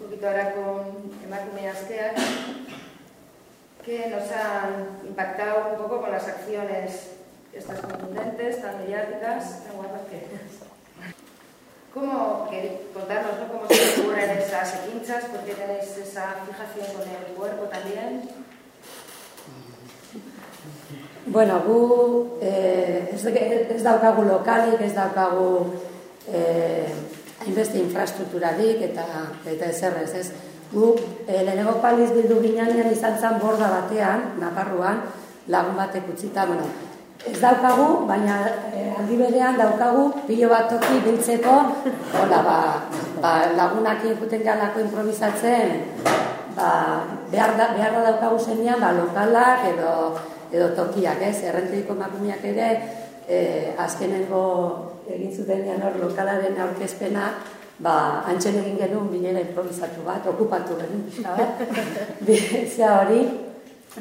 poquito ahora con Emakume Askeak, que nos han impactado un poco con las acciones estas contundentes, tan mediáticas, tan guapas que ¿Cómo contarnos cómo se descubren esas equinchas? ¿Por qué tenéis esa fijación con el cuerpo también? Bueno, gu eh, ez, ez daukagu lokalik, ez daukagu eh, hainbeste infrastrukturarik eta eta ezerrez, ez? Gu eh, lehenengo paliz bildu ginean izan zen borda batean, Naparruan, lagun batek utzita, bueno, ez daukagu, baina eh, aldi berean daukagu pilo bat toki biltzeko, hola, ba, ba, lagunak ikuten galako improvisatzen, ba, behar, da, behar da daukagu zenean, ba, lokalak edo, edo tokiak, ez? Errenteiko makumiak ere, eh, azkenengo egin zutenean hor lokalaren aurkezpena, ba, antxen egin genuen bilera improvisatu bat, okupatu genuen, pixka bat, hori,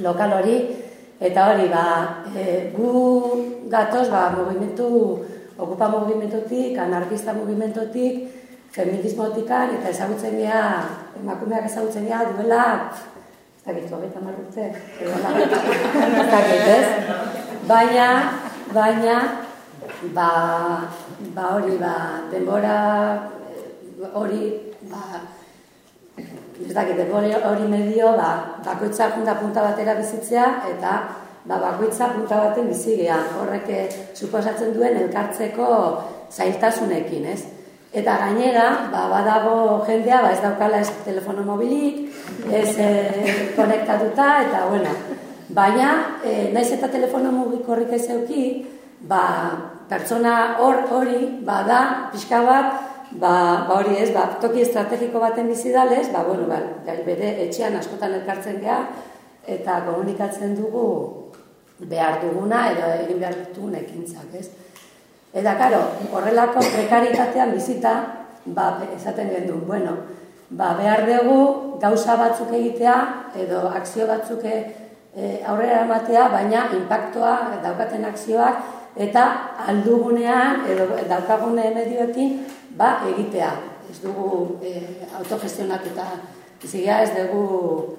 lokal hori, Eta hori, ba, e, gu gatoz, ba, movimentu, okupa movimentotik, anarkista movimentotik, feminismotikan, eta ezagutzen gea, emakumeak ezagutzen gea, duela, ez da gitu, abeta marrute, ez da ez? Baina, baina, ba, ba hori, ba, denbora, hori, ba, ez dakit, hori medio, ba, bakoitza punta punta batera bizitzea, eta ba, bakoitza punta baten bizigea. Horrek eh, suposatzen duen elkartzeko zailtasunekin, ez? Eta gainera, ba, badago jendea, ba, ez daukala ez telefono mobilik, ez e, konektatuta, eta bueno, baina, e, naiz eta telefono mugik horrik ez euki, ba, pertsona hor hori, bada, pixka bat, Ba, ba hori ez, ba, toki estrategiko baten bizi dalez, ba, bueno, ba, bere etxean askotan elkartzen geha, eta komunikatzen dugu behar duguna edo egin behar dugun ekintzak, ez? Eta, karo, horrelako prekaritatean bizita, ba, esaten gendu, bueno, ba, behar dugu gauza batzuk egitea edo akzio batzuk e, aurrera ematea, baina impactoa daukaten akzioak eta aldugunean edo daukagune medioekin ba, egitea. Ez dugu e, autogestionatuta zigea, ez dugu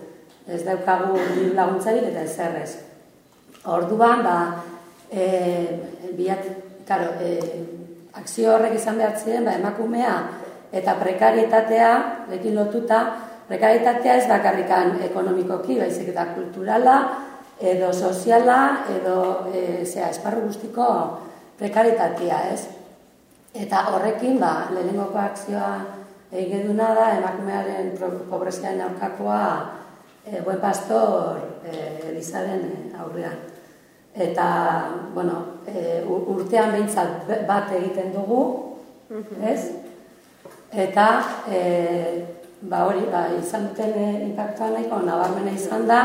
ez daukagu laguntzarik eta ez zerrez. Orduan, ba, e, biat, karo, e, akzio horrek izan behar ziren, ba, emakumea eta prekaritatea, lekin lotuta, prekaritatea ez bakarrikan ekonomikoki, baizik eta kulturala, edo soziala, edo, e, zera, esparru guztiko prekaritatea, ez? Eta horrekin, ba, lehenengoko akzioa egeduna da, emakumearen pobreziaren aurkakoa e, buen pastor e, Elizaren aurrean. Eta, bueno, e, urtean behintzat bat egiten dugu, ez? Eta, e, ba hori, ba, izan duten e, impactua nahiko, nabarmena izan da,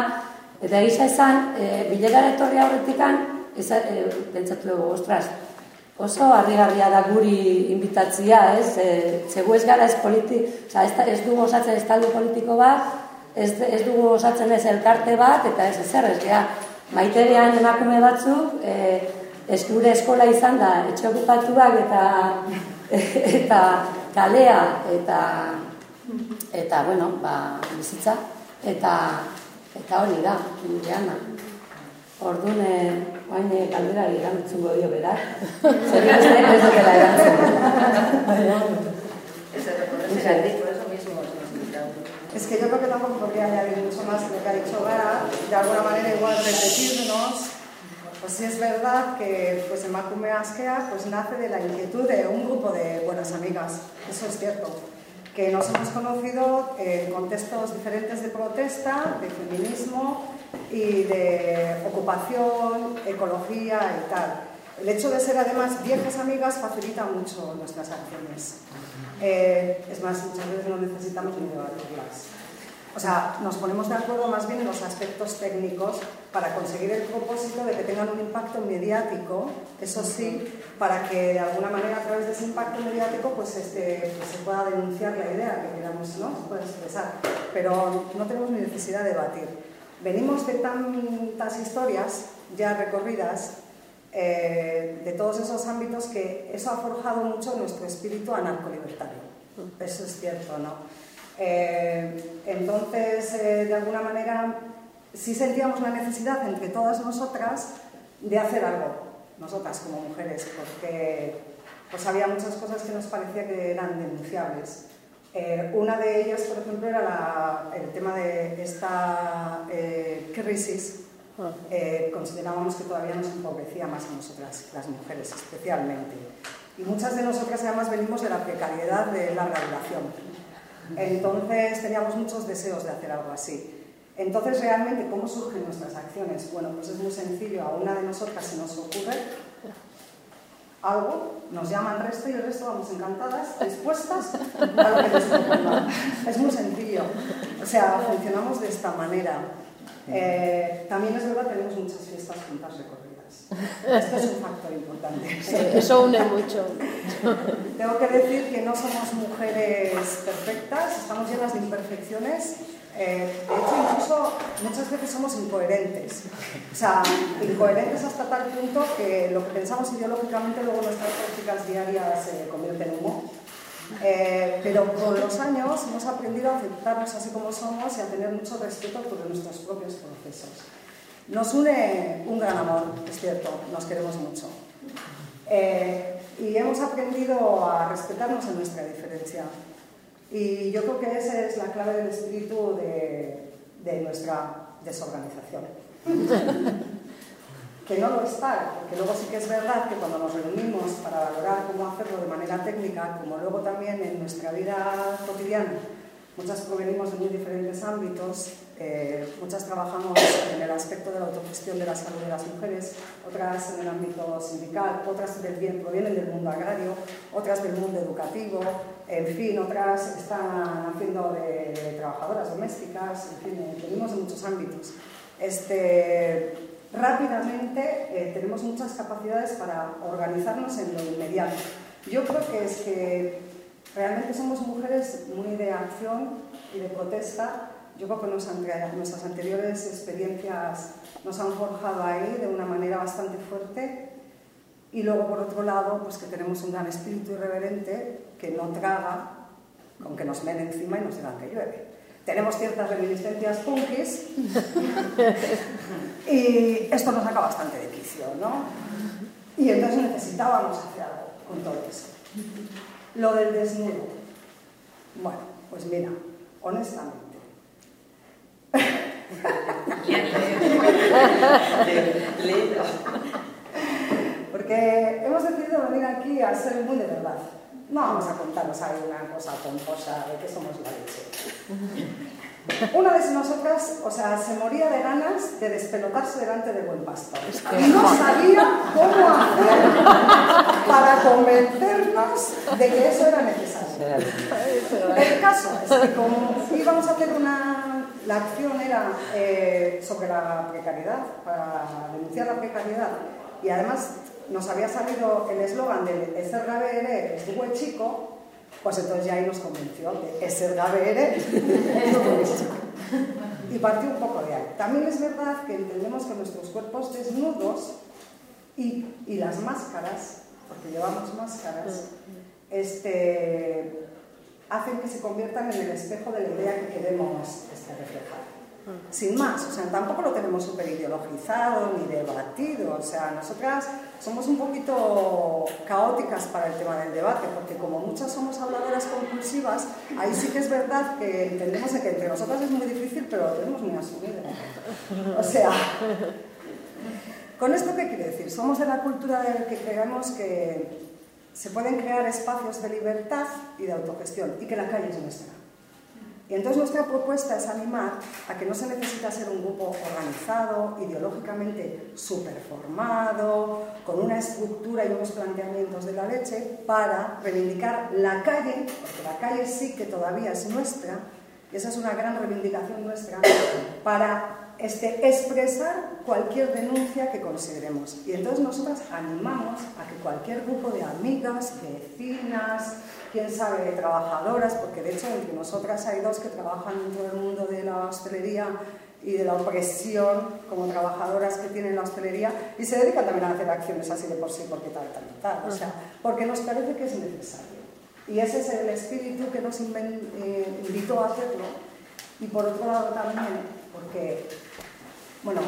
eta egisa esan, e, bilera etorri aurretikan, ez, e, pentsatu dugu, ostras, oso harrigarria da guri invitatzia, ez? E, zegu ez gara ez politi, oza, ez, ez dugu osatzen ez talde politiko bat, ez, ez dugu osatzen ez elkarte bat, eta ez ezer, ez gea, maiterean emakume batzuk, e, ez gure eskola izan da, etxe okupatuak eta, eta kalea, eta, eta, bueno, ba, bizitza, eta, eta hori da, geana. Orduan, Oain galdera erantzun godio berak. Zer ez da, ez dutela erantzun. Es que yo creo que tampoco podría añadir mucho más de lo que ha dicho Gara. De alguna manera igual repetirnos. Pues sí es verdad que pues, Emakume Askea pues, nace de la inquietud de un grupo de buenas amigas. Eso es cierto que nos hemos conocido en contextos diferentes de protesta, de feminismo y de ocupación, ecología y tal. El hecho de ser además viejas amigas facilita mucho nuestras acciones. Eh, es más, muchas veces no necesitamos ni debatirlas. O sea, nos ponemos de acuerdo más bien en los aspectos técnicos para conseguir el propósito de que tengan un impacto mediático, eso sí, para que de alguna manera a través de ese impacto mediático pues, este, pues se pueda denunciar la idea que queramos, ¿no? Se pueda expresar. Pero no tenemos ni necesidad de debatir. Venimos de tantas historias ya recorridas eh, de todos esos ámbitos que eso ha forjado mucho nuestro espíritu anarcolibertario. Eso es cierto, ¿no? Eh, entonces, eh, de alguna manera, sí sentíamos la necesidad entre todas nosotras de hacer algo, nosotras como mujeres, porque pues había muchas cosas que nos parecía que eran denunciables. Eh, una de ellas, por ejemplo, era el tema de esta crisis. Ah. considerábamos que todavía nos empobrecía más a nosotras, las mujeres especialmente. Y muchas de nosotras además venimos de la precariedad de larga duración. Entonces teníamos muchos deseos de hacer algo así. Entonces, realmente, ¿cómo surgen nuestras acciones? Bueno, pues es muy sencillo. A una de nosotras se nos ocurre algo, nos llama el resto y el resto vamos encantadas, dispuestas a lo que nos ocurra. Es muy sencillo. O sea, funcionamos de esta manera. Eh, también es verdad que tenemos muchas fiestas juntas recorridas. Esto es un factor importante. eso une mucho. Tengo que decir que no somos mujeres perfectas, estamos llenas de imperfecciones. Eh, de hecho, incluso muchas veces somos incoherentes. O sea, incoherentes hasta tal punto que lo que pensamos ideológicamente luego nuestras prácticas diarias se convierten en humo. Eh, pero con los años hemos aprendido a aceptarnos así como somos y a tener mucho respeto por nuestros propios procesos. Nos une un gran amor, es cierto, nos queremos mucho. Eh, y hemos aprendido a respetarnos en nuestra diferencia. Y yo creo que esa es la clave del espíritu de, de nuestra desorganización. que no lo está, porque luego sí que es verdad que cuando nos reunimos para valorar cómo hacerlo de manera técnica, como luego también en nuestra vida cotidiana, muchas provenimos de muy diferentes ámbitos, eh, muchas trabajamos en el aspecto de la autogestión de la salud de las mujeres, otras en el ámbito sindical, otras del bien, provienen del mundo agrario, otras del mundo educativo, en fin, otras están haciendo de, trabajadoras domésticas, en fin, eh, venimos de muchos ámbitos. Este, rápidamente eh, tenemos muchas capacidades para organizarnos en lo inmediato. Yo creo que es que realmente somos mujeres muy de acción y de protesta. Yo creo que nuestras anteriores experiencias nos han forjado ahí de una manera bastante fuerte. Y luego, por otro lado, pues que tenemos un gran espíritu irreverente que no traga con que nos men encima y nos digan que llueve tenemos ciertas reminiscencias punkis y esto nos saca bastante de quicio, ¿no? Y entonces necesitábamos hacer algo con todo eso. Lo del desnudo. Bueno, pues mira, honestamente. Porque hemos decidido venir aquí a ser muy de verdad. No vamos a contaros ahí una cosa pomposa de que somos la leche. Una de nosotras, o sea, se moría de ganas de despelotarse delante de buen pastor. Y no sabía cómo hacer para convencernos de que eso era necesario. El caso es que como íbamos a hacer una... La acción era eh, sobre la precariedad, para denunciar la precariedad, y además nos había salido el eslogan de Eser Gabe es buen chico, pues entonces ya ahí nos convenció de Eser Gabe y partió un poco de ahí. También es verdad que entendemos que nuestros cuerpos desnudos y, y las máscaras, porque llevamos máscaras, este, hacen que se conviertan en el espejo de la idea que queremos este, reflejar. Sin más, o sea, tampoco lo tenemos súper ideologizado ni debatido, o sea, nosotras somos un poquito caóticas para el tema del debate, porque como muchas somos habladoras compulsivas, ahí sí que es verdad que entendemos que entre nosotras es muy difícil, pero lo tenemos muy asumido. O sea, ¿con esto qué quiere decir? Somos de la cultura de que creemos que se pueden crear espacios de libertad y de autogestión y que la calle es nuestra. Y entonces nuestra propuesta es animar a que no se necesita ser un grupo organizado, ideológicamente superformado, con una estructura y unos planteamientos de la leche para reivindicar la calle, porque la calle sí que todavía es nuestra, y esa es una gran reivindicación nuestra, para este, expresar cualquier denuncia que consideremos. Y entonces nosotras animamos a que cualquier grupo de amigas, vecinas, quién sabe, trabajadoras, porque de hecho entre nosotras hay dos que trabajan dentro del mundo de la hostelería y de la opresión como trabajadoras que tienen la hostelería y se dedican también a hacer acciones así de por sí, porque tal, tal, tal. O sea, porque nos parece que es necesario. Y ese es el espíritu que nos eh, invitó a hacerlo. Y por otro lado también, porque, bueno,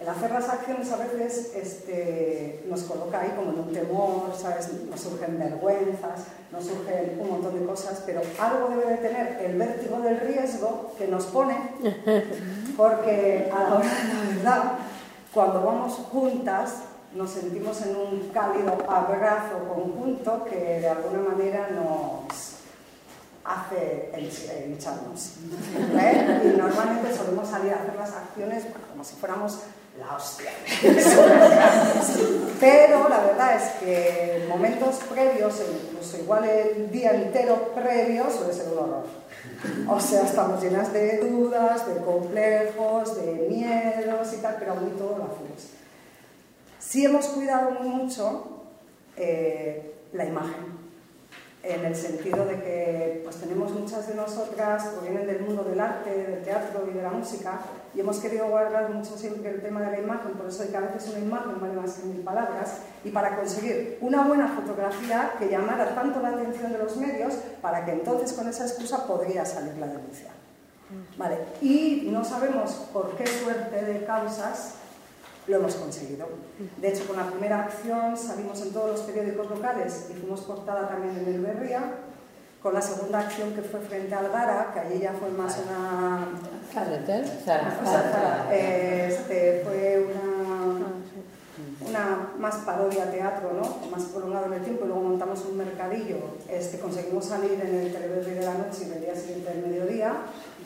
el hacer las acciones a veces este, nos coloca ahí como en un temor, ¿sabes? Nos surgen vergüenzas, nos surgen un montón de cosas, pero algo debe de tener el vértigo del riesgo que nos pone, porque a la hora de la verdad, cuando vamos juntas, nos sentimos en un cálido abrazo conjunto que de alguna manera nos hace lucharnos. ¿eh? Y normalmente solemos salir a hacer las acciones como si fuéramos la hostia. Pero la verdad es que momentos previos, incluso igual el día entero previo, suele ser un horror. O sea, estamos llenas de dudas, de complejos, de miedos y tal, pero aún todo lo hacemos. Sí hemos cuidado mucho eh, la imagen en el sentido de que pues, tenemos muchas de nosotras que vienen del mundo del arte, del teatro y de la música y hemos querido guardar mucho siempre el tema de la imagen, por eso hay que a veces una imagen vale más que mil palabras y para conseguir una buena fotografía que llamara tanto la atención de los medios para que entonces con esa excusa podría salir la denuncia. Vale. Y no sabemos por qué suerte de causas lo hemos conseguido. De hecho, con la primera acción salimos en todos los periódicos locales y fuimos portada también en el Berria. Con la segunda acción que fue frente al Gara, que allí ya fue más una... Este, fue una, una más parodia teatro, ¿no? más prolongado en el tiempo, y luego montamos un mercadillo. Este, conseguimos salir en el Teleberri de la noche y el día siguiente del mediodía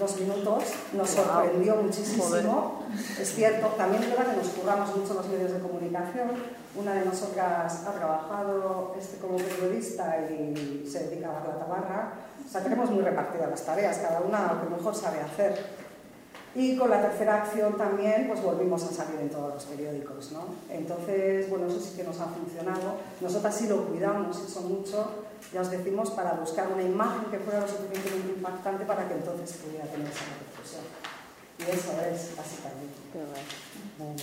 dos minutos, nos sorprendió muchísimo. Es cierto, también es verdad que nos curramos mucho los medios de comunicación. Una de nosotras ha trabajado este, como periodista y se dedica a la tabarra. O sea, tenemos muy repartidas las tareas, cada una lo que mejor sabe hacer. Y con la tercera acción también, pues volvimos a salir en todos los periódicos, ¿no? Entonces, bueno, eso sí que nos ha funcionado. Nosotras sí lo cuidamos, eso mucho, ya os decimos, para buscar una imagen que fuera lo suficientemente impactante para que entonces pudiera tener esa repercusión. Y eso es básicamente.